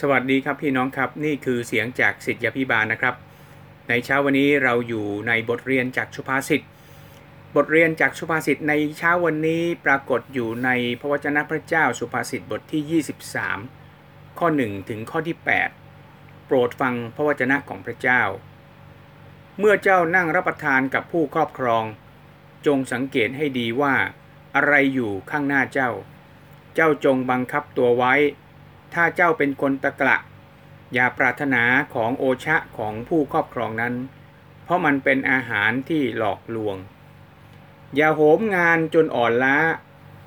สวัสดีครับพี่น้องครับนี่คือเสียงจากสิทธยาพิบาลนะครับ ในเช้าวันนี้เราอยู่ในบทเรียนจากสุภาษิตบทเรียนจากสุภาษิตในเช้าวันนี้ปรากฏอยู่ในพระวจนะพระเจ้าสุภาษิตบทที่ 23 ข้อ 1 ถึงข้อที่ 8 โปรดฟังพระวจนะของพระเจ้า เมื่อเจ้านั่งรับประทานกับผู้ครอบครอง จงสังเกตให้ดีว่า อะไรอยู่ข้างหน้าเจ้า เจ้าจงบังคับตัวไว้ ถ้าเจ้าเป็นคนตะกละ อย่าปรารถนาของโอชะของผู้ครอบครองนั้น เพราะมันเป็นอาหารที่หลอกลวง อย่าโหมงานจนอ่อนล้า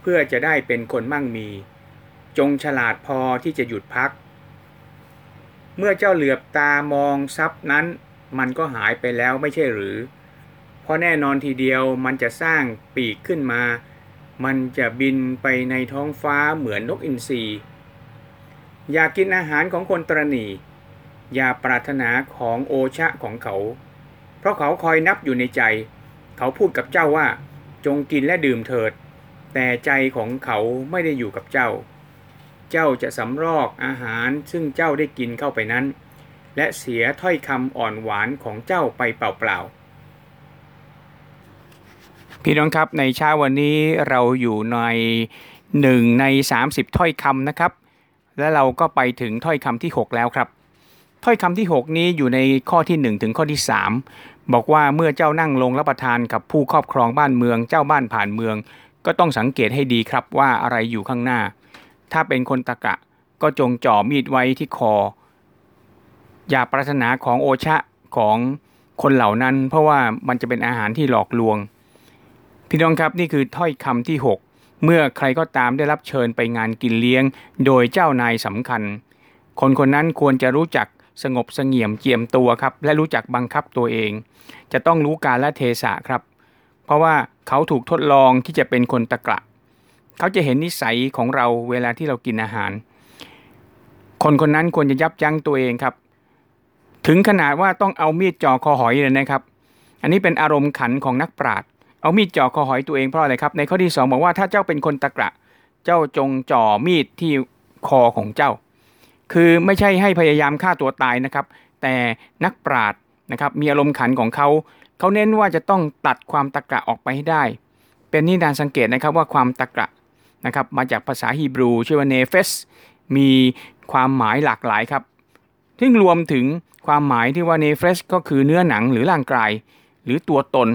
เพื่อจะได้เป็นคนมั่งมี จงฉลาดพอที่จะหยุดพัก เมื่อเจ้าเหลือบตามองทรัพย์นั้น มันก็หายไปแล้วไม่ใช่หรือ เพราะแน่นอนทีเดียวมันจะสร้างปีกขึ้นมา มันจะบินไปในท้องฟ้าเหมือนนกอินทรี อย่ากินอาหารของคนตรณีอย่าปรารถนาของโอชะของเขา เพราะเขาคอยนับอยู่ในใจ เขาพูดกับเจ้าว่า จงกินและดื่มเถิด แต่ใจของเขาไม่ได้อยู่กับเจ้า เจ้าจะสำรอกอาหารซึ่งเจ้าได้กินเข้าไปนั้น และเสียถ้อยคำอ่อนหวานของเจ้าไปเปล่าๆพี่น้องครับในเช้าวันนี้เราอยู่ในหนึ่งใน 30 ถ้อยคำนะครับ และเราก็ไปถึงถ้อยคำที่ 6 แล้วครับ ถ้อยคำที่ 6 นี้อยู่ในข้อที่ 1 ถึงข้อที่ 3 บอกว่าเมื่อเจ้านั่งลงรับประทานกับผู้ครอบครองบ้านเมืองเจ้าบ้านผ่านเมือง ก็ต้องสังเกตให้ดีครับว่าอะไรอยู่ข้างหน้า ถ้าเป็นคนตะกะก็จงจ่อมีดไว้ที่คอ อย่าปรารถนาของโอชะของคนเหล่านั้น เพราะว่ามันจะเป็นอาหารที่หลอกลวง พี่น้องครับนี่คือถ้อยคำที่ 6 เมื่อใครก็ตามได้รับเชิญไปงานกินเลี้ยง โดยเจ้านายสำคัญ คนคนนั้นควรจะรู้จักสงบเสงี่ยมเจียมตัวครับ และรู้จักบังคับตัวเอง จะต้องรู้การและเทศะครับ เพราะว่าเขาถูกทดลองที่จะเป็นคนตะกละเขาจะเห็นนิสัยของเราเวลาที่เรากินอาหาร คนคนนั้นควรจะยับยั้งตัวเองครับ ถึงขนาดว่าต้องเอามีดจ่อคอหอยเลยนะครับ อันนี้เป็นอารมณ์ขันของนักปราชญ์ เอามีดจ่อคอหอยตัวเองเพราะอะไรครับ ในข้อที่2บอกว่าถ้าเจ้าเป็นคนตะกละเจ้าจงจ่อมีดที่คอของเจ้า คือไม่ใช่ให้พยายามฆ่าตัวตายนะครับ แต่นักปราชญ์นะครับมีอารมณ์ขันของเขา เขาเน้นว่าจะต้องตัดความตะกละออกไปให้ได้ เป็นนิทานสังเกตนะครับว่าความตะกละนะครับมาจากภาษาฮีบรูชื่อว่าเนเฟสมีความหมายหลากหลายครับซึ่งรวมถึงความหมายที่ว่าเนเฟสก็คือเนื้อหนังหรือร่างกายหรือตัวตน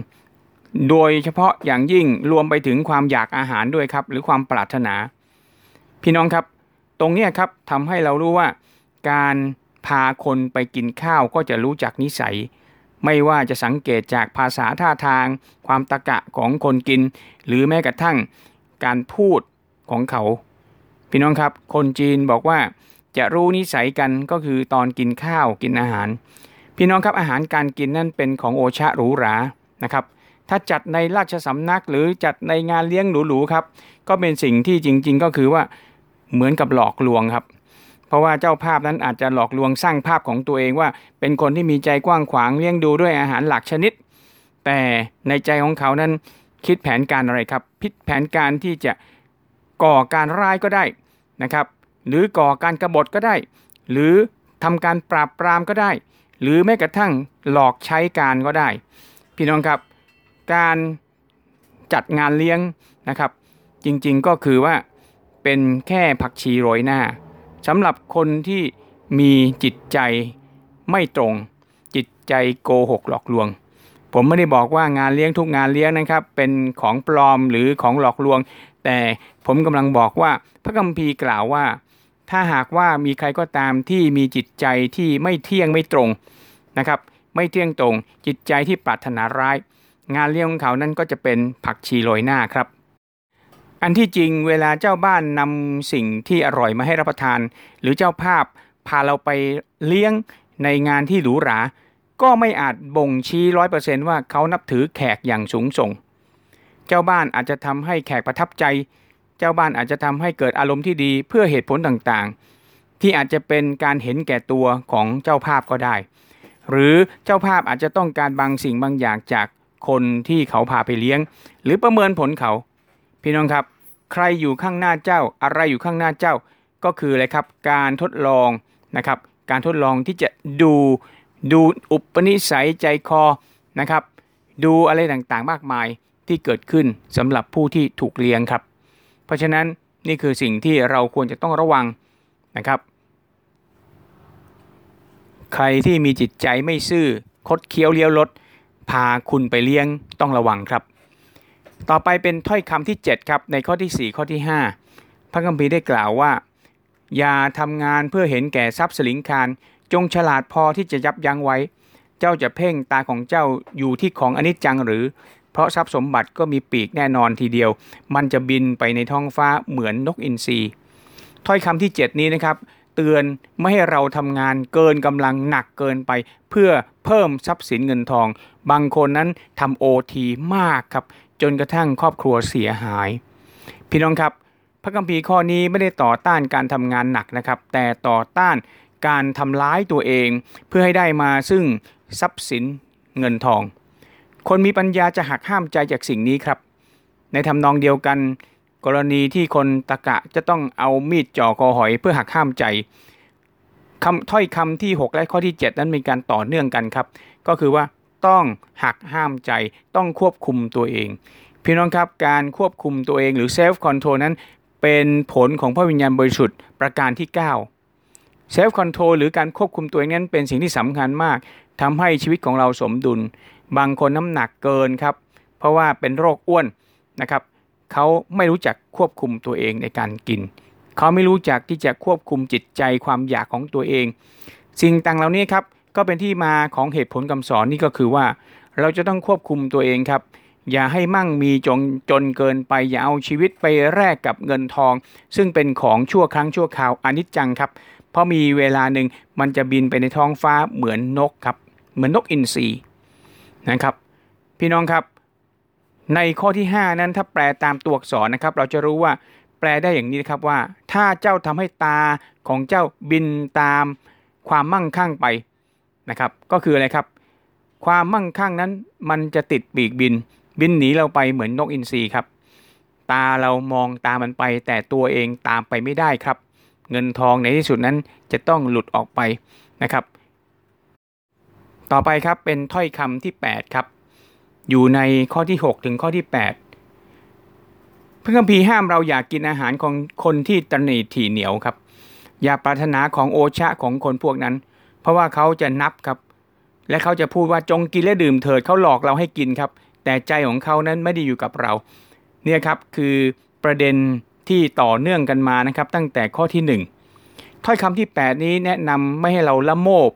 โดยเฉพาะอย่างยิ่งรวมไปถึงความอยากอาหารด้วยครับ หรือความปรารถนา พี่น้องครับ ตรงนี้ครับทำให้เรารู้ว่า การพาคนไปกินข้าวก็จะรู้จักนิสัย ไม่ว่าจะสังเกตจากภาษาท่าทาง ความตะกะของคนกิน หรือแม้กระทั่งการพูดของเขา พี่น้องครับ คนจีนบอกว่าจะรู้นิสัยกันก็คือตอนกินข้าวกินอาหาร พี่น้องครับอาหารการกินนั่นเป็นของโอชะหรูหรานะครับ ถ้าจัดในราชสำนักหรือจัดในงานเลี้ยงหรูๆครับ ก็เป็นสิ่งที่จริง ๆ ก็คือว่าเหมือนกับหลอกลวงครับ เพราะว่าเจ้าภาพนั้นอาจจะหลอกลวงสร้างภาพของตัวเองว่า เป็นคนที่มีใจกว้างขวางเลี้ยงดูด้วยอาหารหลักชนิด แต่ในใจของเขานั้นคิดแผนการอะไรครับพิดแผนการที่จะก่อการร้ายก็ได้นะครับ หรือก่อการกรบฏก็ได้ หรือทำการปราบปรามก็ได้ หรือแม้กระทั่งหลอกใช้การก็ได้ พี่น้องครับ การจัดงานเลี้ยงนะครับ จริงๆก็คือว่าเป็นแค่ผักชีโรยหน้าสำหรับคนที่มีจิตใจไม่ตรง จิตใจโกหกหลอกลวง ผมไม่ได้บอกว่างานเลี้ยงทุกงานเลี้ยงนะครับ เป็นของปลอมหรือของหลอกลวง แต่ผมกำลังบอกว่าพระคัมภีร์กล่าวว่า ถ้าหากว่ามีใครก็ตามที่มีจิตใจที่ไม่เที่ยงไม่ตรงนะครับ ไม่เที่ยงตรง จิตใจที่ปรารถนาร้าย งานเลี้ยงของเขานั้นก็จะเป็นผักชีโรยหน้าครับ อันที่จริงเวลาเจ้าบ้านนำสิ่งที่อร่อยมาให้รับประทาน หรือเจ้าภาพพาเราไปเลี้ยงในงานที่หรูหรา ก็ไม่อาจบ่งชี้ร้อยเปอร์เซนต์ว่าเขานับถือแขกอย่างสูงส่ง เจ้าบ้านอาจจะทำให้แขกประทับใจ เจ้าบ้านอาจจะทำให้เกิดอารมณ์ที่ดีเพื่อเหตุผลต่างๆ ที่อาจจะเป็นการเห็นแก่ตัวของเจ้าภาพก็ได้ หรือเจ้าภาพอาจจะต้องการบางสิ่งบางอย่างจาก คนที่เขาพาไปเลี้ยง หรือประเมินผลเขา พี่น้องครับ ใครอยู่ข้างหน้าเจ้า อะไรอยู่ข้างหน้าเจ้า ก็คืออะไรครับ การทดลองนะครับ การทดลองที่จะดูดูอุปนิสัยใจคอนะครับ ดูอะไรต่างๆมากมายที่เกิดขึ้นสำหรับผู้ที่ถูกเลี้ยงครับ เพราะฉะนั้นนี่คือสิ่งที่เราควรจะต้องระวังนะครับ ใครที่มีจิตใจไม่ซื่อคดเคี้ยวเลี้ยวรถ พาคุณไปเลี้ยงต้องระวังครับ ต่อไปเป็นถ้อยคำที่ 7 ครับ ในข้อที่ 4 ข้อที่ 5 พระคัมภีร์ได้กล่าวว่า อย่าทำงานเพื่อเห็นแก่ทรัพย์สลิงคาร จงฉลาดพอที่จะยับยั้งไว้ เจ้าจะเพ่งตาของเจ้าอยู่ที่ของอนิจจังหรือ เพราะทรัพย์สมบัติก็มีปีกแน่นอนทีเดียว มันจะบินไปในท้องฟ้าเหมือนนกอินทรีถ้อยคำที่ 7 นี้นะครับ เตือนไม่ให้เราทำงานเกินกำลังหนักเกินไป เพื่อเพิ่มทรัพย์สินเงินทอง บางคนนั้นทำโอทีมากครับ จนกระทั่งครอบครัวเสียหาย พี่น้องครับ พระคัมภีร์ข้อนี้ไม่ได้ต่อต้านการทำงานหนักนะครับ แต่ต่อต้านการทำร้ายตัวเอง เพื่อให้ได้มาซึ่งทรัพย์สินเงินทอง คนมีปัญญาจะหักห้ามใจจากสิ่งนี้ครับ ในทำนองเดียวกัน กรณีที่คนตะกละจะต้องเอามีดจ่อคอหอยเพื่อหักห้ามใจคำถ้อยคำที่ 6 และข้อที่ 7 นั้นมีการต่อเนื่องกันครับ ก็คือว่าต้องหักห้ามใจต้องควบคุมตัวเอง พี่น้องครับการควบคุมตัวเองหรือ self-control นั้น เป็นผลของพระวิญญาณบริสุทธิ์ประการที่9 self-control หรือการควบคุมตัวเองนั้นเป็นสิ่งที่สำคัญมากทำให้ชีวิตของเราสมดุล บางคนน้ำหนักเกินครับ เพราะว่าเป็นโรคอ้วนนะครับ เขาไม่รู้จักควบคุมตัวเองในการกิน เขาไม่รู้จักที่จะควบคุมจิตใจความอยากของตัวเอง สิ่งต่างเหล่านี้ครับก็เป็นที่มาของเหตุผลคำสอนนี่ก็คือว่า เราจะต้องควบคุมตัวเองครับ อย่าให้มั่งมีจงจนเกินไป อย่าเอาชีวิตไปแลกกับเงินทอง ซึ่งเป็นของชั่วครั้งชั่วคราวอนิจจังครับ เพราะมีเวลาหนึ่งมันจะบินไปในท้องฟ้าเหมือนนกครับ เหมือนนกอินทรีนะครับ พี่น้องครับ ในข้อที่ 5 นั้นถ้าแปลตามตัวอักษรนะครับ เราจะรู้ว่าแปลได้อย่างนี้นะครับว่า ถ้าเจ้าทำให้ตาของเจ้าบินตามความมั่งคั่งไปนะครับ ก็คืออะไรครับ ความมั่งคั่งนั้นมันจะติดปีกบิน บินหนีเราไปเหมือนนกอินทรีครับ ตาเรามองตามมันไป แต่ตัวเองตามไปไม่ได้ครับ เงินทองในที่สุดนั้นจะต้องหลุดออกไปนะครับ ต่อไปครับเป็นถ้อยคำที่ 8 ครับ อยู่ในข้อที่ 6 ถึงข้อที่ 8 พระคัมภีร์ห้ามเราอยากกินอาหารของคนที่ตนีถี่เหนียวครับ อย่าปรารถนาของโอชะของคนพวกนั้น เพราะว่าเขาจะนับครับ และเขาจะพูดว่าจงกินและดื่มเถิดเขาหลอกเราให้กินครับ แต่ใจของเขานั้นไม่ได้อยู่กับเรา เนี่ยครับคือประเด็นที่ต่อเนื่องกันมานะครับ ตั้งแต่ข้อที่ 1 ถ้อยคำที่ 8 นี้แนะนำไม่ให้เราละโมบ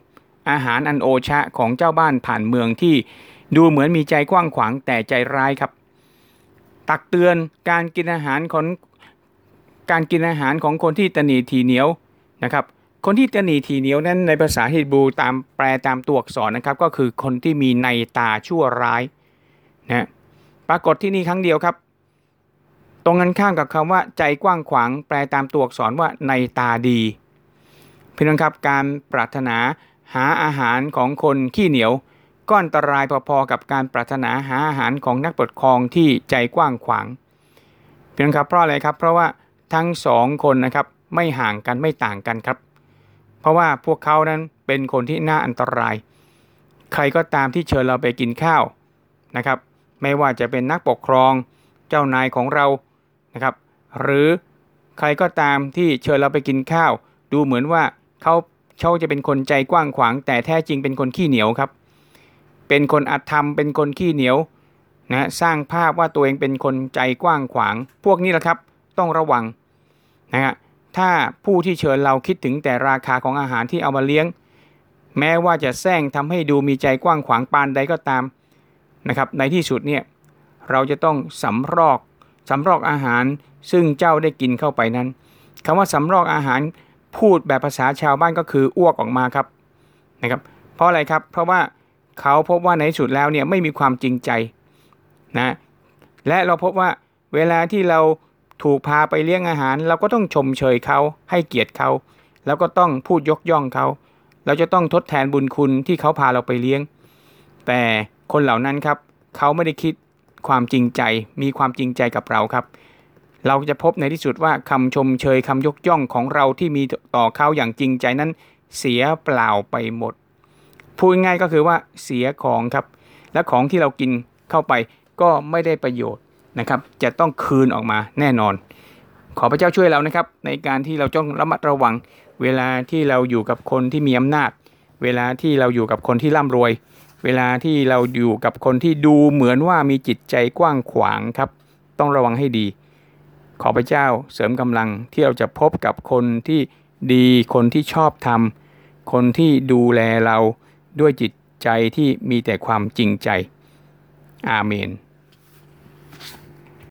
อาหารอันโอชะของเจ้าบ้านผ่านเมืองที่ ดูเหมือนมีใจกว้างขวางแต่ใจร้ายครับ ตักเตือนการกินอาหารของการกินอาหารของคนที่ตนีทีเหนียวนะครับ คนที่ตนีทีเหนียวนั้นในภาษาฮีบรูตามแปลตามตัวอักษรนะครับ ก็คือคนที่มีในตาชั่วร้ายนะปรากฏที่นี่ครั้งเดียวครับ ตรงกันข้ามกับคำว่าใจกว้างขวาง แปลตามตัวอักษรว่าในตาดีพี่น้องครับการปรารถนาหาอาหารของคนขี้เหนียว ก็อันตรายพอๆกับการปรารถนาหาอาหารของนักปกครองที่ใจกว้างขวางเพียงครับเพราะอะไรครับ เพราะว่าทั้งสองคนนะครับไม่ห่างกันไม่ต่างกันครับ เพราะว่าพวกเขานั้นเป็นคนที่น่าอันตราย ใครก็ตามที่เชิญเราไปกินข้าวนะครับ ไม่ว่าจะเป็นนักปกครองเจ้านายของเรานะครับ หรือใครก็ตามที่เชิญเราไปกินข้าว ดูเหมือนว่าเขาเขาจะเป็นคนใจกว้างขวาง แต่แท้จริงเป็นคนขี้เหนียวครับ เป็นคนอัธรรม เป็นคนขี้เหนียวนะสร้างภาพว่าตัวเองเป็นคนใจกว้างขวาง พวกนี้แหละครับต้องระวังนะฮะถ้าผู้ที่เชิญเราคิดถึงแต่ราคาของอาหารที่เอามาเลี้ยง แม้ว่าจะแซงทำให้ดูมีใจกว้างขวางปานใดก็ตามนะครับในที่สุดเนี่ยเราจะต้องสำรอกสำรอกอาหารซึ่งเจ้าได้กินเข้าไปนั้นคำว่าสำรอกอาหารพูดแบบภาษาชาวบ้านก็คืออ้วกออกมาครับนะครับ เพราะอะไรครับ เพราะว่า เขาพบว่าในที่สุดแล้วเนี่ยไม่มีความจริงใจนะและเราพบว่าเวลาที่เราถูกพาไปเลี้ยงอาหาร เราก็ต้องชมเชยเขาให้เกียรติเขาแล้วก็ต้องพูดยกย่องเขาเราจะต้องทดแทนบุญคุณที่เขาพาเราไปเลี้ยง แต่คนเหล่านั้นครับ เขาไม่ได้คิดความจริงใจ มีความจริงใจกับเราครับ เราจะพบในที่สุดว่าคำชมเชยคำยกย่องของเราที่มีต่อเขาอย่างจริงใจนั้น เสียเปล่าไปหมด พูดง่ายก็คือว่าเสียของครับ และของที่เรากินเข้าไปก็ไม่ได้ประโยชน์นะครับ จะต้องคืนออกมาแน่นอน ขอพระเจ้าช่วยเรานะครับ ในการที่เราต้องระมัดระวัง เวลาที่เราอยู่กับคนที่มีอำนาจ เวลาที่เราอยู่กับคนที่ร่ำรวย เวลาที่เราอยู่กับคนที่ดูเหมือนว่ามีจิตใจกว้างขวางครับ ต้องระวังให้ดี ขอพระเจ้าเสริมกำลังที่เราจะพบกับคนที่ดีคนที่ชอบธรรมคนที่ดูแลเรา ด้วยจิตใจที่มีแต่ความจริงใจ อาเมน